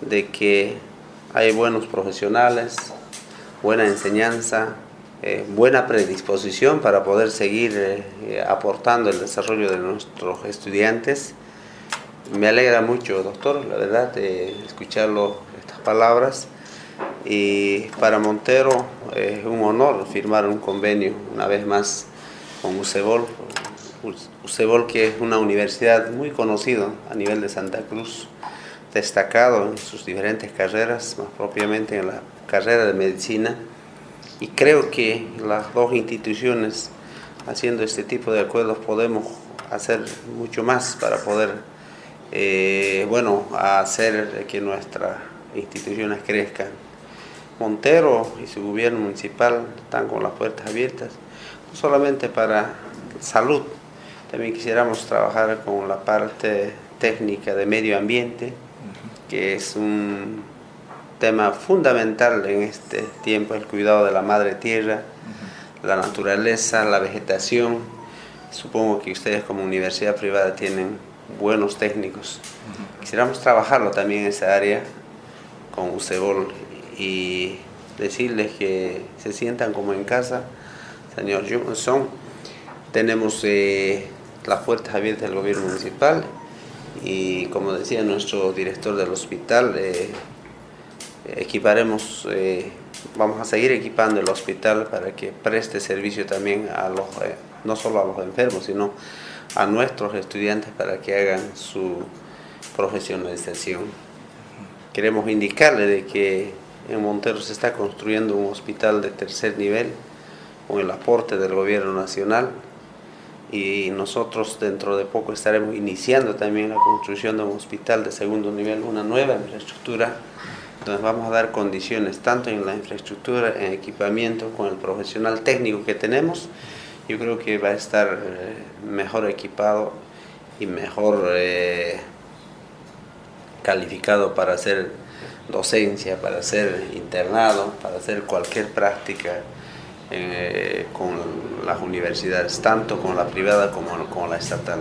de que hay buenos profesionales, buena enseñanza, eh, buena predisposición para poder seguir eh, aportando el desarrollo de nuestros estudiantes. Me alegra mucho, doctor, la verdad, de escucharlo estas palabras. Y para Montero es un honor firmar un convenio una vez más con UCEBOL. UCEBOL que es una universidad muy conocida a nivel de Santa Cruz, destacado en sus diferentes carreras, más propiamente en la carrera de medicina y creo que las dos instituciones haciendo este tipo de acuerdos podemos hacer mucho más para poder, eh, bueno, hacer que nuestras instituciones crezcan. Montero y su gobierno municipal están con las puertas abiertas, no solamente para salud, también quisiéramos trabajar con la parte técnica de medio ambiente, que es un tema fundamental en este tiempo, el cuidado de la madre tierra, la naturaleza, la vegetación. Supongo que ustedes como universidad privada tienen buenos técnicos. Quisiéramos trabajarlo también en esa área con UCEBOL y decirles que se sientan como en casa. Señor Johnson, tenemos eh, las puertas abiertas del gobierno municipal y como decía nuestro director del hospital, eh, equiparemos, eh, vamos a seguir equipando el hospital para que preste servicio también a los, eh, no solo a los enfermos, sino a nuestros estudiantes para que hagan su profesionalización. Queremos indicarle de que en Montero se está construyendo un hospital de tercer nivel con el aporte del gobierno nacional y nosotros dentro de poco estaremos iniciando también la construcción de un hospital de segundo nivel, una nueva infraestructura entonces vamos a dar condiciones tanto en la infraestructura, en equipamiento, con el profesional técnico que tenemos. Yo creo que va a estar eh, mejor equipado y mejor eh, calificado para hacer docencia, para hacer internado, para hacer cualquier práctica eh, con las universidades, tanto con la privada como con la estatal.